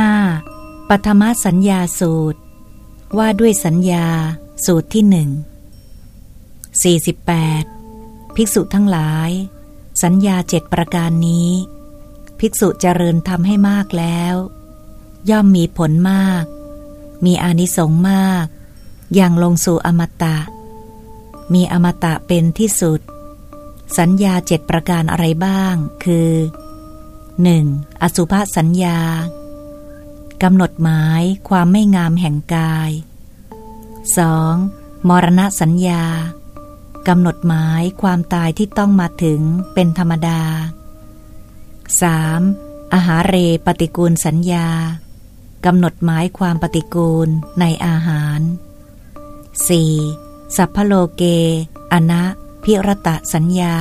5. ปัทมสัญญาสูตร ว่าด้วยสัญญาสูตรที่หนึ่ง 48. ภิกษุทั้งหลาย สัญญาเจ็ดประการนี้ ภิกษุเจริญทำให้มากแล้ว ย่อมมีผลมาก มีอานิสงส์มาก อย่างลงสู่อมตะ มีอมตะเป็นที่สุด สัญญาเจ็ดประการอะไรบ้าง คือ 1. อสุภสัญญา กำหนดหมายความไม่งามแห่งกาย 2. มรณะสัญญากำหนดหมายความตายที่ต้องมาถึงเป็นธรรมดา 3. อาหารเรปฏิกูลสัญญากำหนดหมายความปฏิกูลในอาหาร 4. สัพพโลเก อนะพิรตะสัญญา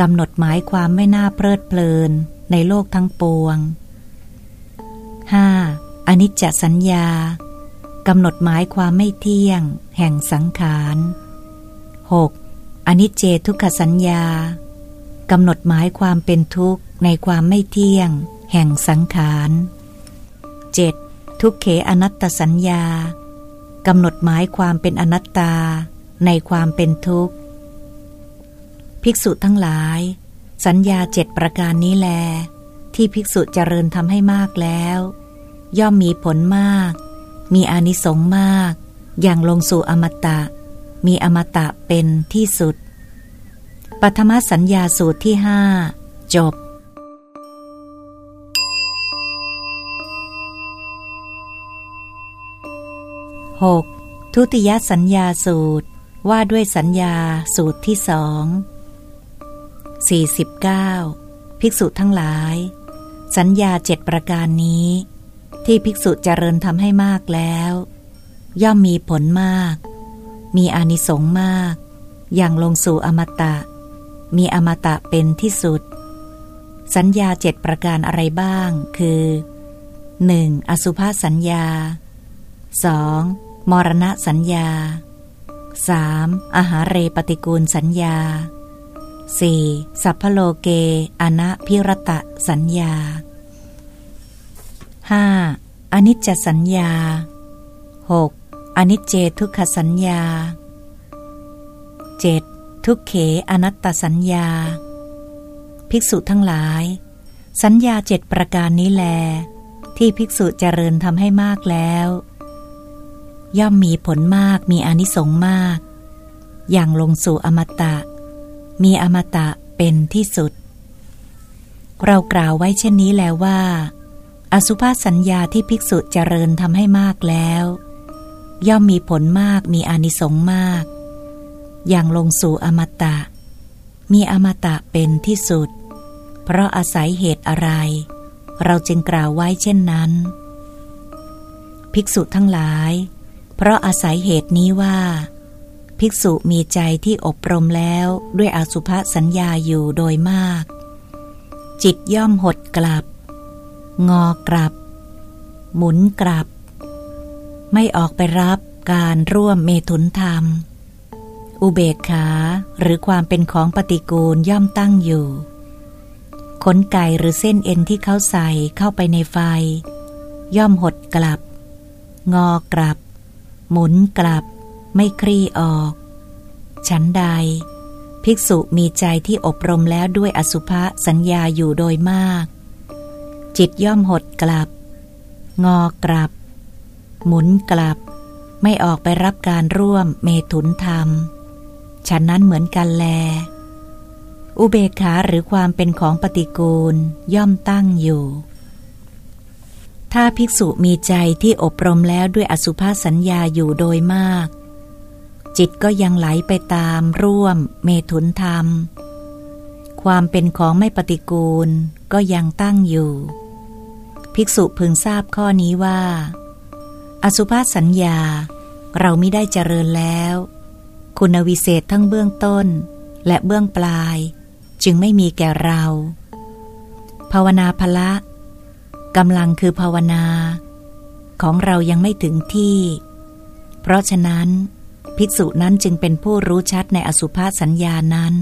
กำหนดหมายความไม่น่าเพลิดเพลินในโลกทั้งปวง 5. อนิจจสัญญากำหนดหมายความไม่เที่ยง แห่งสังขาร 6. อนิจเจทุกขสัญญากำหนดหมายความเป็นทุกข์ในความไม่เที่ยง แห่งสังขาร 7. ทุกเขอนัตตสัญญากำหนดหมายความเป็นอนัตตา ในความเป็นทุกข์ ภิกษุทั้งหลาย สัญญาเจ็ดประการนี้แล ที่ภิกษุเจริญทำให้มากแล้ว ย่อมมีผลมาก มีอานิสงส์มาก อย่างลงสู่อมตะ มีอมตะเป็นที่สุด ปัทมสัญญาสูตรที่ห้าจบ 6. ทุติยสัญญาสูตรว่าด้วยสัญญาสูตรที่สอง 49. ภิกษุทั้งหลาย สัญญาเจ็ดประการนี้ ที่ภิกษุเจริญทำให้มากแล้ว ย่อมมีผลมาก มีอานิสงส์มาก อย่างลงสู่อมตะ มีอมตะเป็นที่สุด สัญญาเจ็ดประการอะไรบ้าง คือ 1. อสุภาสัญญา 2. มรณะสัญญา 3. อาหารเรปฏิกูลสัญญา 4. สัพพโลเกอนะพิรตะสัญญา 5. อนิจจสัญญา 6. อนิจเจทุกขสัญญา 7. ทุกเขอนัตตสัญญา ภิกษุทั้งหลาย สัญญาเจ็ดประการนี้แล ที่ภิกษุเจริญทำให้มากแล้ว ย่อมมีผลมากมีอนิสงส์มาก อย่างลงสู่อมตะ มีอมตะเป็นที่สุด เรากล่าวไว้เช่นนี้แล้วว่า อสุภาสัญญาที่ภิกษุเจริญทำให้มากแล้ว ย่อมมีผลมากมีอนิสงส์มาก อย่างลงสู่อมตะ มีอมตะเป็นที่สุด เพราะอาศัยเหตุอะไร เราจึงกล่าวไว้เช่นนั้น ภิกษุทั้งหลาย เพราะอาศัยเหตุนี้ว่า ภิกษุมีใจที่อบรมแล้วด้วยอสุภสัญญาอยู่โดยมาก จิตย่อมหดกลับ งอกลับ หมุนกลับ ไม่ออกไปรับการร่วมเมถุนธรรม อุเบกขาหรือความเป็นของปฏิกูลย่อมตั้งอยู่ ขนไก่หรือเส้นเอ็นที่เขาใส่เข้าไปในไฟ ย่อมหดกลับ งอกลับ หมุนกลับ ไม่คลี่ออก ฉันใด ภิกษุมีใจที่อบรมแล้วด้วยอสุภะสัญญาอยู่โดยมาก จิตย่อมหดกลับ งอกลับ หมุนกลับ ไม่ออกไปรับการร่วมเมถุนธรรม ฉันนั้นเหมือนกันแล อุเบกขาหรือความเป็นของปฏิกูลย่อมตั้งอยู่ ถ้าภิกษุมีใจที่อบรมแล้วด้วยอสุภาสัญญาอยู่โดยมาก จิตก็ยังไหลไปตามร่วม เมถุนธรรมความเป็นของไม่ปฏิกูลก็ยังตั้งอยู่ ภิกษุพึงทราบข้อนี้ว่า อสุภาษสัญญา เราไม่ได้เจริญแล้ว คุณวิเศษทั้งเบื้องต้น และเบื้องปลาย จึงไม่มีแก่เรา ภาวนาภละกำลังคือภาวนา ของเรายังไม่ถึงที่ เพราะฉะนั้น ภิกษุนั้นจึงเป็นผู้รู้ชัดในอสุภาษสัญญานั้น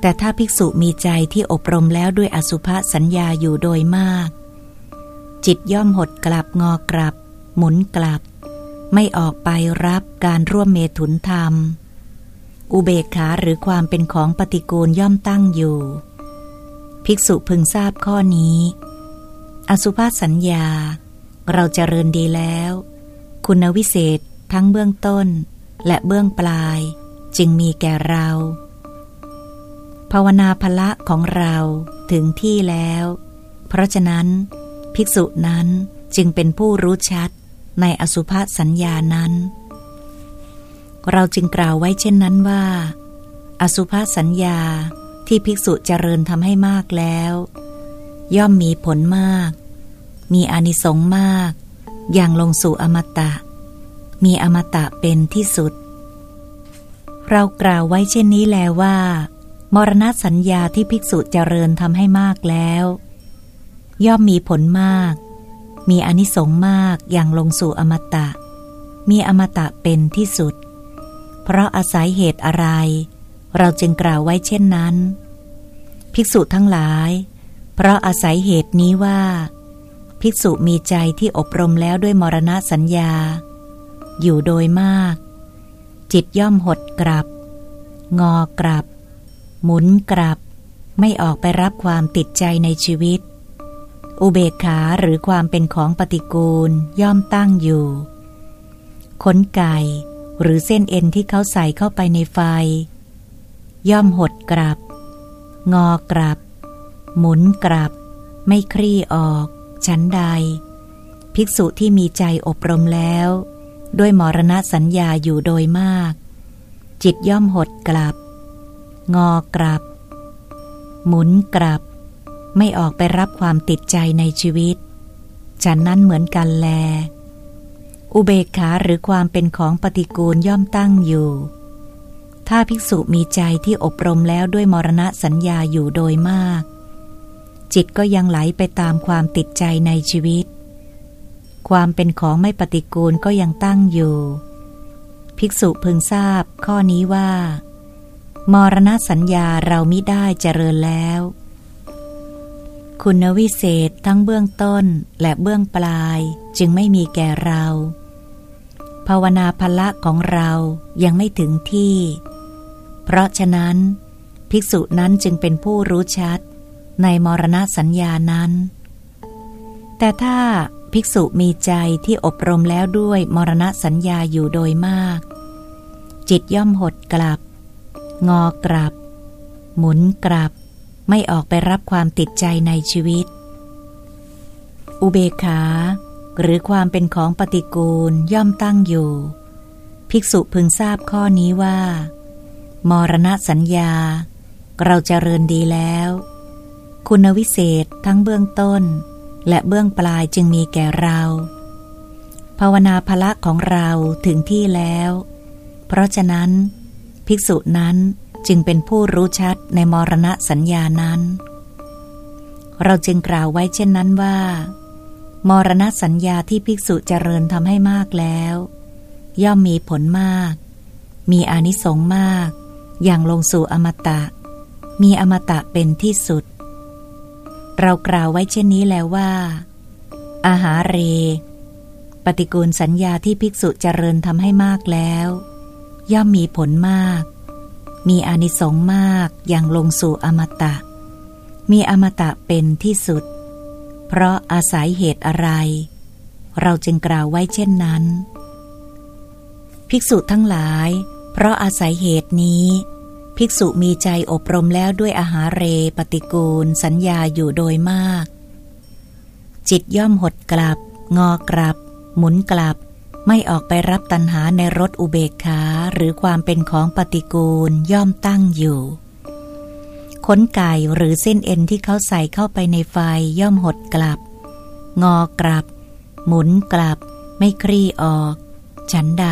แต่ถ้าภิกษุมีใจที่อบรมแล้วด้วยอสุภาสัญญาอยู่โดยมาก จิตย่อมหดกลับงอกลับ หมุนกลับ ไม่ออกไปรับการร่วมเมถุนธรรม อุเบกขาหรือความเป็นของปฏิกูลย่อมตั้งอยู่ ภิกษุพึงทราบข้อนี้ อสุภาษสัญญา เราจเจริญดีแล้ว คุณวิเศษทั้งเบื้องต้น และเบื้องปลาย จึงมีแก่เรา ภาวนาภละของเราถึงที่แล้ว เพราะฉะนั้น ภิกษุนั้นจึงเป็นผู้รู้ชัดในอสุภสัญญานั้น เราจึงกล่าวไว้เช่นนั้นว่า อสุภสัญญาที่ภิกษุเจริญทำให้มากแล้ว ย่อมมีผลมาก มีอนิสงส์มาก อย่างลงสู่อมตะ มีอมตะเป็นที่สุด เรากล่าวไว้เช่นนี้แล้วว่า มรณะสัญญาที่ภิกษุเจริญทำให้มากแล้ว ย่อมมีผลมาก มีอนิสงส์มากอย่างลงสู่อมตะ มีอมตะเป็นที่สุด เพราะอาศัยเหตุอะไร เราจึงกล่าวไว้เช่นนั้น ภิกษุทั้งหลาย เพราะอาศัยเหตุนี้ว่า ภิกษุมีใจที่อบรมแล้วด้วยมรณะสัญญา อยู่โดยมาก จิตย่อมหดกลับ งอกลับ หมุนกลับ ไม่ออกไปรับความติดใจในชีวิต อุเบกขาหรือความเป็นของปฏิกูลย่อมตั้งอยู่ ขนไก่หรือเส้นเอ็นที่เขาใส่เข้าไปในไฟ ย่อมหดกลับ งอกลับ หมุนกลับ ไม่คลี่ออก ชั้นใด ภิกษุที่มีใจอบรมแล้ว ด้วยมรณะสัญญาอยู่โดยมาก จิตย่อมหดกลับ งอกลับ หมุนกลับ ไม่ออกไปรับความติดใจในชีวิต ฉันนั้นเหมือนกันแล อุเบกขาหรือความเป็นของปฏิกูลย่อมตั้งอยู่ ถ้าภิกษุมีใจที่อบรมแล้วด้วยมรณะสัญญาอยู่โดยมาก จิตก็ยังไหลไปตามความติดใจในชีวิต ความเป็นของไม่ปฏิกูลก็ยังตั้งอยู่ ภิกษุพึงทราบข้อนี้ว่ามรณะสัญญาเรามิได้เจริญแล้ว คุณวิเศษทั้งเบื้องต้นและเบื้องปลายจึงไม่มีแก่เรา ภาวนาภละของเรายังไม่ถึงที่ เพราะฉะนั้น ภิกษุนั้นจึงเป็นผู้รู้ชัด ในมรณะสัญญานั้น แต่ถ้าภิกษุมีใจที่อบรมแล้วด้วยมรณะสัญญาอยู่โดยมาก จิตย่อมหดกลับ งอกลับ หมุนกลับ ไม่ออกไปรับความติดใจในชีวิต อุเบกขา หรือความเป็นของปฏิกูลย่อมตั้งอยู่ ภิกษุพึงทราบข้อนี้ว่า มรณะสัญญา เราจเจริญดีแล้ว คุณวิเศษทั้งเบื้องต้น และเบื้องปลายจึงมีแก่เรา ภาวนาภละของเราถึงที่แล้ว เพราะฉะนั้น ภิกษุนั้น จึงเป็นผู้รู้ชัดในมรณะสัญญานั้น เราจึงกล่าวไว้เช่นนั้นว่า มรณะสัญญาที่ภิกษุเจริญทำให้มากแล้ว ย่อมมีผลมาก มีอนิสงส์มาก อย่างลงสู่อมตะ มีอมตะเป็นที่สุด เรากล่าวไว้เช่นนี้แล้วว่า อาหาเร ปฏิกูลสัญญาที่ภิกษุเจริญทำให้มากแล้ว ย่อมมีผลมาก มีอนิสงส์มากอย่างลงสู่อมตะ มีอมตะเป็นที่สุด เพราะอาศัยเหตุอะไร เราจึงกล่าวไว้เช่นนั้น ภิกษุทั้งหลาย เพราะอาศัยเหตุนี้ ภิกษุมีใจอบรมแล้วด้วยอาหารเรปฏิกูล สัญญาอยู่โดยมาก จิตย่อมหดกลับ งอกลับ หมุนกลับ ไม่ออกไปรับตัณหาในรถอุเบกขาหรือความเป็นของปฏิกูลย่อมตั้งอยู่ขนไก่หรือเส้นเอ็นที่เขาใส่เข้าไปในไฟย่อมหดกลับ งอกลับ หมุนกลับ ไม่คลี่ออก ฉันใด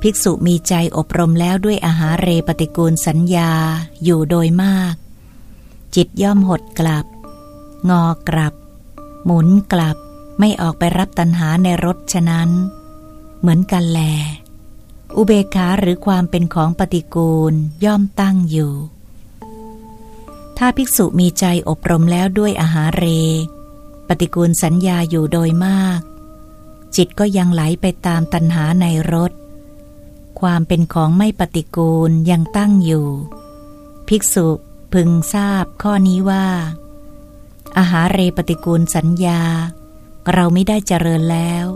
ภิกษุมีใจอบรมแล้วด้วยอาหารเรปฏิกูลสัญญาอยู่โดยมาก จิตย่อมหดกลับ งอกลับ หมุนกลับ ไม่ออกไปรับตัณหาในรถฉะนั้น เหมือนกันแล อุเบกขาหรือความเป็นของปฏิกูลย่อมตั้งอยู่ ถ้าภิกษุมีใจอบรมแล้วด้วยอาหารเร ปฏิกูลสัญญาอยู่โดยมาก จิตก็ยังไหลไปตามตัณหาในรสความเป็นของไม่ปฏิกูลยังตั้งอยู่ ภิกษุพึงทราบข้อนี้ว่า อาหารเรปฏิกูลสัญญา เราไม่ได้เจริญแล้ว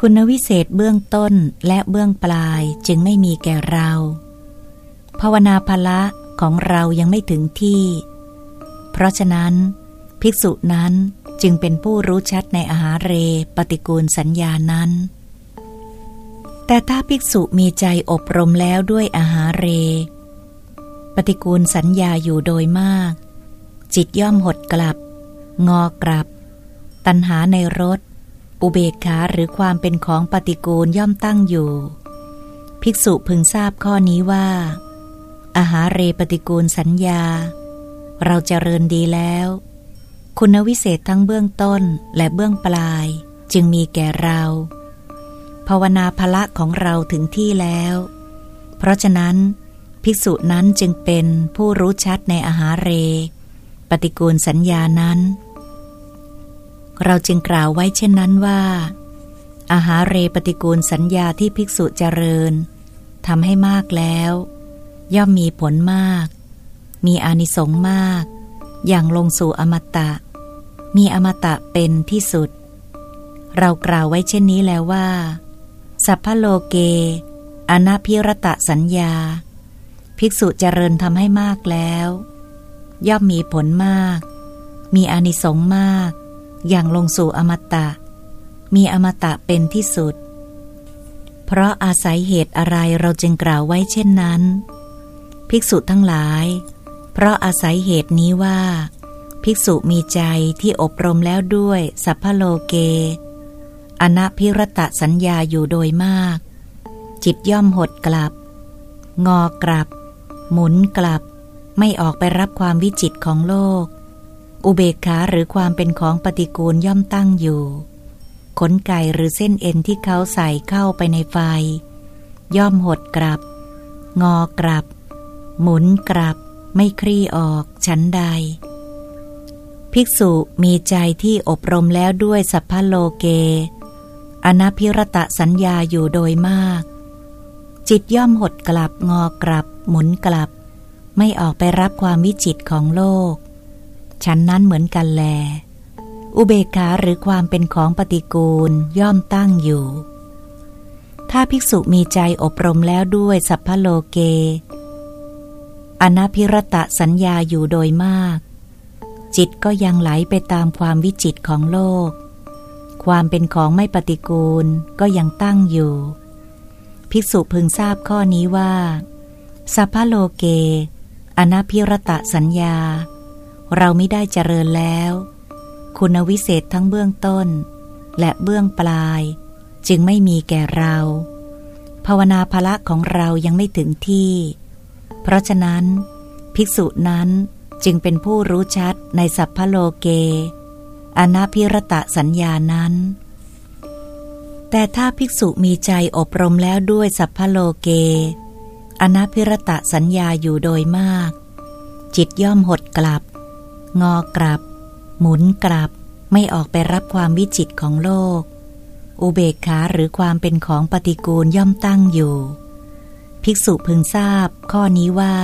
คุณวิเศษเบื้องต้นและเบื้องปลายจึงไม่มีแก่เรา ภาวนาภละของเรายังไม่ถึงที่ เพราะฉะนั้น ภิกษุนั้นจึงเป็นผู้รู้ชัดในอาหารเรปฏิกูลสัญญานั้น แต่ถ้าภิกษุมีใจอบรมแล้วด้วยอาหารเร ปฏิกูลสัญญาอยู่โดยมาก จิตย่อมหดกลับ งอกลับ ตัณหาในรส อุเบกขาหรือความเป็นของปฏิกูลย่อมตั้งอยู่ ภิกษุพึงทราบข้อนี้ว่า อาหารเรปฏิกูลสัญญา เราจเจริญดีแล้ว คุณวิเศษทั้งเบื้องต้นและเบื้องปลายจึงมีแก่เรา ภาวนาภละของเราถึงที่แล้ว เพราะฉะนั้น ภิกษุนั้นจึงเป็นผู้รู้ชัดในอาหารเร ปฏิกูลสัญญานั้น เราจึงกล่าวไว้เช่นนั้นว่า อาหารเรปฏิกูลสัญญาที่ภิกษุเจริญทำให้มากแล้ว ย่อมมีผลมาก มีอานิสงส์มาก อย่างลงสู่อมตะ มีอมตะเป็นที่สุด เรากล่าวไว้เช่นนี้แล้วว่า สัพพโลเก อนาพิรตะสัญญา ภิกษุเจริญทำให้มากแล้ว ย่อมมีผลมาก มีอานิสงส์มาก อย่างลงสู่อมตะ มีอมตะเป็นที่สุด เพราะอาศัยเหตุอะไรเราจึงกล่าวไว้เช่นนั้น ภิกษุทั้งหลาย เพราะอาศัยเหตุนี้ว่า ภิกษุมีใจที่อบรมแล้วด้วยสัพพโลเก อนาพิรตะสัญญาอยู่โดยมาก จิตย่อมหดกลับ งอกลับ หมุนกลับ ไม่ออกไปรับความวิจิตของโลก อุเบกขาหรือความเป็นของปฏิกูลย่อมตั้งอยู่ ขนไก่หรือเส้นเอ็นที่เขาใส่เข้าไปในไฟ ย่อมหดกลับ งอกลับ หมุนกลับ ไม่คลี่ออกชั้นใด ภิกษุมีใจที่อบรมแล้วด้วยสัพพโลเก อนาพิรตะสัญญาอยู่โดยมาก จิตย่อมหดกลับงอกลับ หมุนกลับ ไม่ออกไปรับความวิจิตของโลก ฉันนั้นเหมือนกันแล อุเบกขาหรือความเป็นของปฏิกูลย่อมตั้งอยู่ ถ้าภิกษุมีใจอบรมแล้วด้วยสัพพโลเก อนาพิรตะสัญญาอยู่โดยมาก จิตก็ยังไหลไปตามความวิจิตของโลก ความเป็นของไม่ปฏิกูลก็ยังตั้งอยู่ ภิกษุพึงทราบข้อนี้ว่าสัพพโลเก อนาพิรตะสัญญา เราไม่ได้เจริญแล้ว คุณวิเศษทั้งเบื้องต้น และเบื้องปลาย จึงไม่มีแก่เรา ภาวนาภละของเรายังไม่ถึงที่ เพราะฉะนั้น ภิกษุนั้นจึงเป็นผู้รู้ชัดในสัพพโลเก อนาพิรตะสัญญานั้น แต่ถ้าภิกษุมีใจอบรมแล้วด้วยสัพพโลเก อนาพิรตะสัญญาอยู่โดยมาก จิตย่อมหดกลับ งอกลับ หมุนกลับ ไม่ออกไปรับความวิจิตของโลก อุเบกขาหรือความเป็นของปฏิกูลย่อมตั้งอยู่ ภิกษุพึงทราบข้อนี้ว่า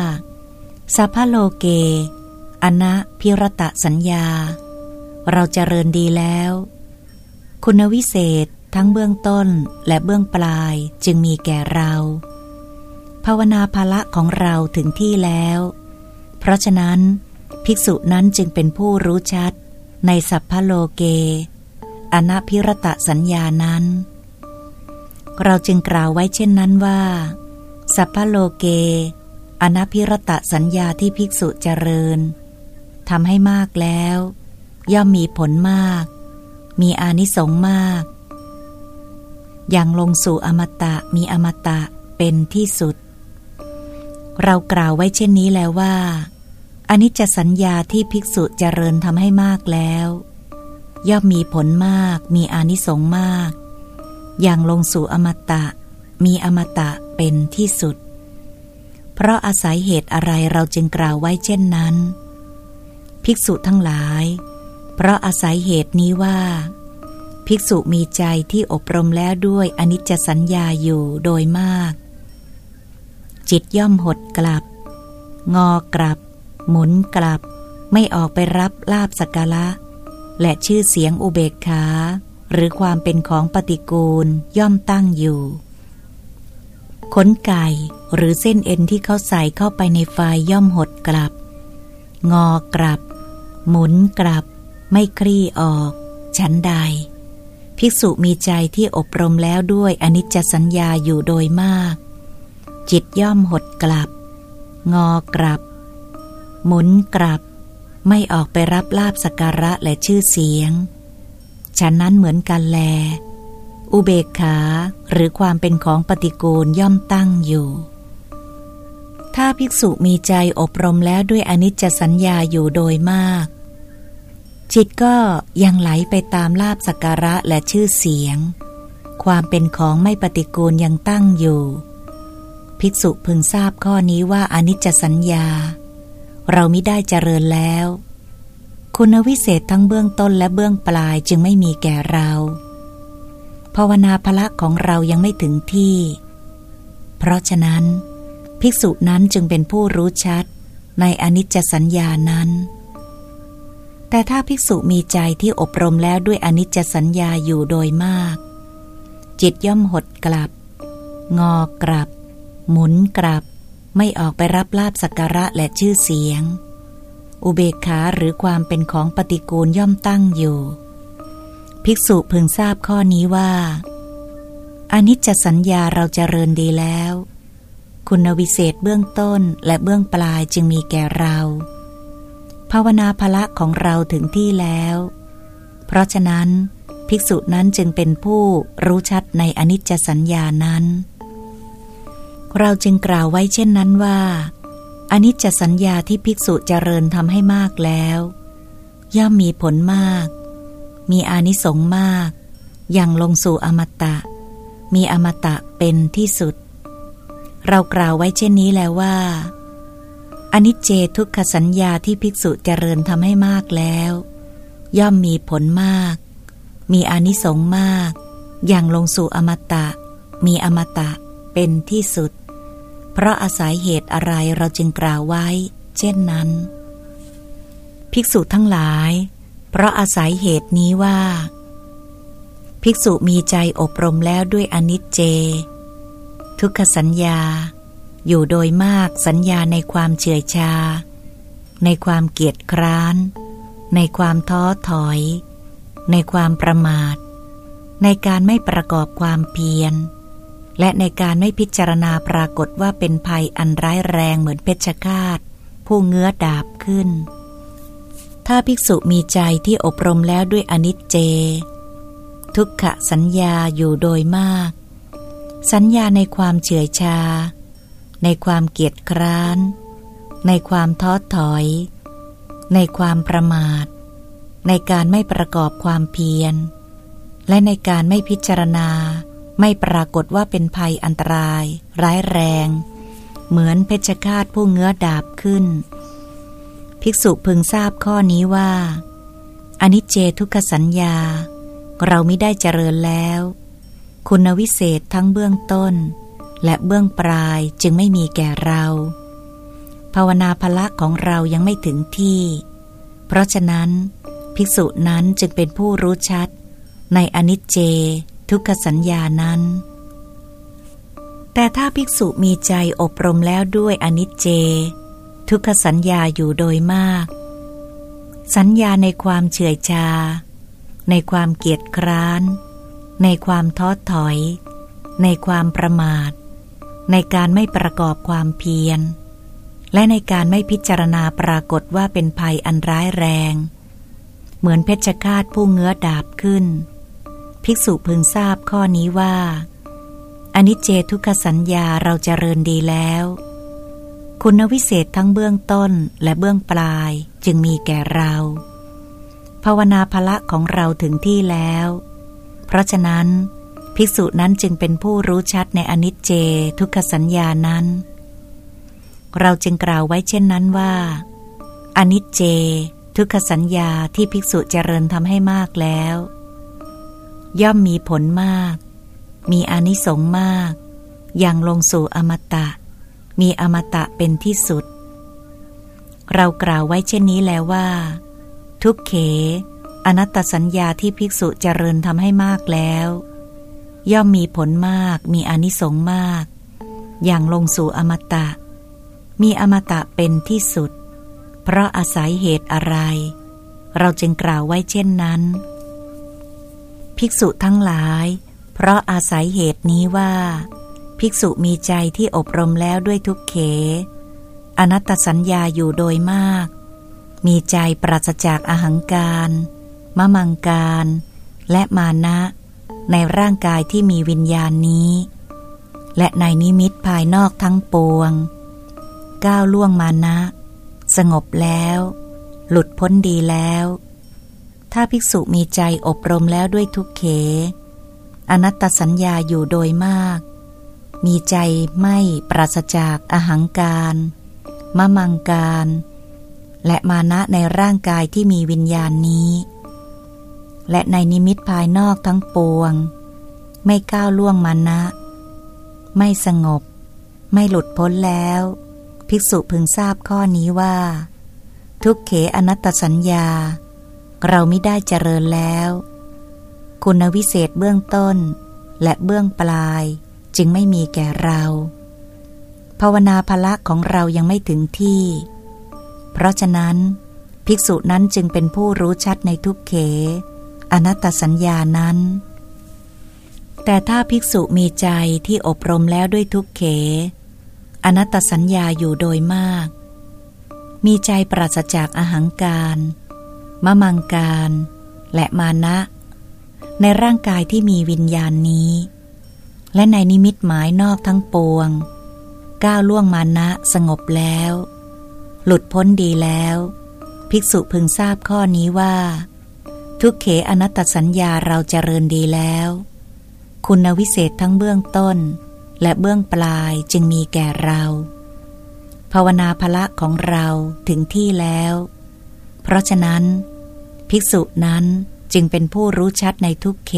สัพพโลเก อนะพิรตะสัญญา เราจเจริญดีแล้ว คุณวิเศษทั้งเบื้องต้นและเบื้องปลายจึงมีแก่เรา ภาวนาภละของเราถึงที่แล้ว เพราะฉะนั้น ภิกษุนั้นจึงเป็นผู้รู้ชัด ในสัพพโลเก อนาพิรตะสัญญานั้น เราจึงกล่าวไว้เช่นนั้นว่า สัพพโลเก อนาพิรตะสัญญาที่ภิกษุเจริญทำให้มากแล้ว ย่อมมีผลมาก มีอานิสงส์มาก อย่างลงสู่อมตะมีอมตะเป็นที่สุด เรากล่าวไว้เช่นนี้แล้วว่า อนิจจสัญญาที่ภิกษุเจริญทำให้มากแล้ว ย่อมมีผลมาก มีอานิสงส์มาก อย่างลงสู่อมตะ มีอมตะเป็นที่สุด เพราะอาศัยเหตุอะไรเราจึงกล่าวไว้เช่นนั้น ภิกษุทั้งหลาย เพราะอาศัยเหตุนี้ว่า ภิกษุมีใจที่อบรมแล้วด้วยอนิจจสัญญาอยู่โดยมาก จิตย่อมหดกลับ งอกลับ หมุนกลับไม่ออกไปรับลาบสักการะ และชื่อเสียงอุเบกขา หรือความเป็นของปฏิกูลย่อมตั้งอยู่ ขนไก่หรือเส้นเอ็นที่เขาใส่เข้าไปในไฟย่อมหดกลับ งอกลับ หมุนกลับ ไม่คลี่ออกฉันใด ภิกษุมีใจที่อบรมแล้วด้วยอนิจจสัญญาอยู่โดยมาก จิตย่อมหดกลับ งอกลับ หมุนกลับ ไม่ออกไปรับลาบสกการะและชื่อเสียง ฉันนั้นเหมือนกันแล อุเบกขาหรือความเป็นของปฏิกูลย่อมตั้งอยู่ ถ้าภิกษุมีใจอบรมแล้วด้วยอนิจจสัญญาอยู่โดยมาก จิตก็ยังไหลไปตามลาบสักการะและชื่อเสียง ความเป็นของไม่ปฏิกูลยังตั้งอยู่ ภิกษุพึงทราบข้อนี้ว่าอนิจจสัญญา เราไม่ได้เจริญแล้ว คุณวิเศษทั้งเบื้องต้นและเบื้องปลายจึงไม่มีแก่เราภาวนาภละของเรายังไม่ถึงที่ เพราะฉะนั้น ภิกษุนั้นจึงเป็นผู้รู้ชัดในอนิจจสัญญานั้น แต่ถ้าภิกษุมีใจที่อบรมแล้วด้วยอนิจจสัญญาอยู่โดยมาก จิตย่อมหดกลับ งอกลับ หมุนกลับ ไม่ออกไปรับลาบสักการะและชื่อเสียง อุเบกขาหรือความเป็นของปฏิกูลย่อมตั้งอยู่ ภิกษุพึงทราบข้อนี้ว่า อนิจจสัญญาเราจเจริญดีแล้ว คุณวิเศษเบื้องต้นและเบื้องปลายจึงมีแก่เรา ภาวนาภละของเราถึงที่แล้ว เพราะฉะนั้น ภิกษุนั้นจึงเป็นผู้รู้ชัดในอนิจจสัญญานั้น เราจึงกล่าวไว้เช่นนั้นว่าอนิจจสัญญาที่ภิกษุเจริญทำให้มากแล้ว ย่อมมีผลมาก มีอานิสงส์มากอย่างลงสู่อมตะ มีอมตะเป็นที่สุด เรากล่าวไว้เช่นนี้แล้วว่าอนิจเจทุกขสัญญาที่ภิกษุเจริญทำให้มากแล้ว ย่อมมีผลมาก มีอานิสงส์มาก อย่างลงสู่อมตะ มีอมตะเป็นที่สุด เพราะอาศัยเหตุอะไรเราจึงกล่าวไว้ เช่นนั้น ภิกษุทั้งหลาย เพราะอาศัยเหตุนี้ว่า ภิกษุมีใจอบรมแล้วด้วยอนิจเจ ทุกขสัญญา อยู่โดยมากสัญญาในความเฉื่อยชา ในความเกียจคร้าน ในความท้อถอย ในความประมาท ในการไม่ประกอบความเพียร และในการไม่พิจารณาปรากฏว่าเป็นภัยอันร้ายแรงเหมือนเพชฌฆาต ผู้เงื้อดาบขึ้น ถ้าภิกษุมีใจที่อบรมแล้วด้วยอนิจเจ ทุกขสัญญาอยู่โดยมาก สัญญาในความเฉื่อยชา ในความเกียจคร้าน ในความท้อถอย ในความประมาท ในการไม่ประกอบความเพียร และในการไม่พิจารณา ไม่ปรากฏว่าเป็นภัยอันตราย ร้ายแรง เหมือนเพชฌฆาตผู้เงื้อดาบขึ้น ภิกษุพึงทราบข้อนี้ว่า อนิจเจทุกขสัญญา เราไม่ได้เจริญแล้ว คุณวิเศษทั้งเบื้องต้น และเบื้องปลายจึงไม่มีแก่เรา ภาวนาภละของเรายังไม่ถึงที่ เพราะฉะนั้น ภิกษุนั้นจึงเป็นผู้รู้ชัด ในอนิจเจ ทุกขสัญญานั้น แต่ถ้าภิกษุมีใจอบรมแล้วด้วยอนิจเจ ทุกขสัญญาอยู่โดยมาก สัญญาในความเฉื่อยชา ในความเกียจคร้าน ในความท้อถอย ในความประมาท ในการไม่ประกอบความเพียร และในการไม่พิจารณาปรากฏว่าเป็นภัยอันร้ายแรง เหมือนเพชฌฆาตผู้เงื้อดาบขึ้น ภิกษุพึงทราบข้อนี้ว่าอนิจเจทุกขสัญญาเราจเจริญดีแล้ว คุณวิเศษทั้งเบื้องต้นและเบื้องปลายจึงมีแก่เรา ภาวนาภละของเราถึงที่แล้ว เพราะฉะนั้น ภิกษุนั้นจึงเป็นผู้รู้ชัดในอนิจเจทุกขสัญญานั้น เราจึงกล่าวไว้เช่นนั้นว่าอนิจเจ ทุกขสัญญาที่ภิกษุเจริญทำให้มากแล้ว ย่อมมีผลมาก มีอนิสงส์มากอย่างลงสู่อมตะ มีอมตะเป็นที่สุด เรากล่าวไว้เช่นนี้แล้วว่า ทุกเข อนัตตสัญญาที่ภิกษุเจริญทำให้มากแล้ว ย่อมมีผลมาก มีอนิสงส์มาก อย่างลงสู่อมตะ มีอมตะเป็นที่สุด เพราะอาศัยเหตุอะไร เราจึงกล่าวไว้เช่นนั้น ภิกษุทั้งหลาย เพราะอาศัยเหตุนี้ว่า ภิกษุมีใจที่อบรมแล้วด้วยทุกเข อนัตตสัญญาอยู่โดยมาก มีใจปราศจากอาหังการมะมังการ และมานะ ในร่างกายที่มีวิญญาณนี้ และในนิมิตภายนอกทั้งปวง ก้าวล่วงมานะ สงบแล้ว หลุดพ้นดีแล้ว ถ้าภิกษุมีใจอบรมแล้วด้วยทุกเข อนัตตสัญญาอยู่โดยมาก มีใจไม่ปราศจากอาหังการมะมังการ และมานะในร่างกายที่มีวิญญาณนี้ และในนิมิตภายนอกทั้งปวง ไม่ก้าวล่วงมานะ ไม่สงบ ไม่หลุดพ้นแล้ว ภิกษุพึงทราบข้อนี้ว่า ทุกเขอนัตตสัญญา เราไม่ได้เจริญแล้ว คุณวิเศษเบื้องต้น และเบื้องปลายจึงไม่มีแก่เรา ภาวนาภละของเรายังไม่ถึงที่ เพราะฉะนั้น ภิกษุนั้นจึงเป็นผู้รู้ชัดในทุกเข อนัตตสัญญานั้น แต่ถ้าภิกษุมีใจที่อบรมแล้วด้วยทุกเข อนัตตสัญญาอยู่โดยมาก มีใจปราศจากอาหังการ มะมังการ และมานะ ในร่างกายที่มีวิญญาณนี้ และในนิมิตหมายนอกทั้งปวง ก้าวล่วงมานะสงบแล้ว หลุดพ้นดีแล้ว ภิกษุพึงทราบข้อนี้ว่า ทุกเขอนัตตสัญญาเราเจริญดีแล้ว คุณวิเศษทั้งเบื้องต้น และเบื้องปลายจึงมีแก่เราภาวนาภละของเราถึงที่แล้ว เพราะฉะนั้น ภิกษุนั้นจึงเป็นผู้รู้ชัดในทุกเข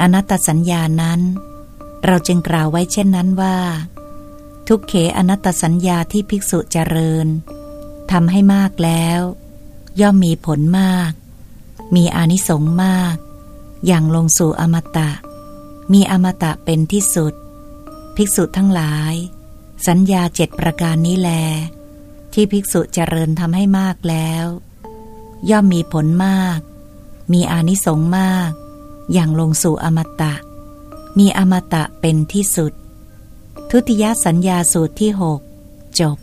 อนัตตสัญญานั้น เราจึงกล่าวไว้เช่นนั้นว่า ทุกเขอนัตตสัญญาที่ภิกษุเจริญทำให้มากแล้ว ย่อมมีผลมาก มีอานิสงส์มาก อย่างลงสู่อมตะ มีอมตะเป็นที่สุด ภิกษุทั้งหลาย สัญญาเจ็ดประการนี้แล ที่ภิกษุเจริญทำให้มากแล้ว ย่อมมีผลมาก มีอานิสงส์มาก อย่างลงสู่อมตะ มีอมตะเป็นที่สุด ทุติยสัญญาสูตรที่หกจบ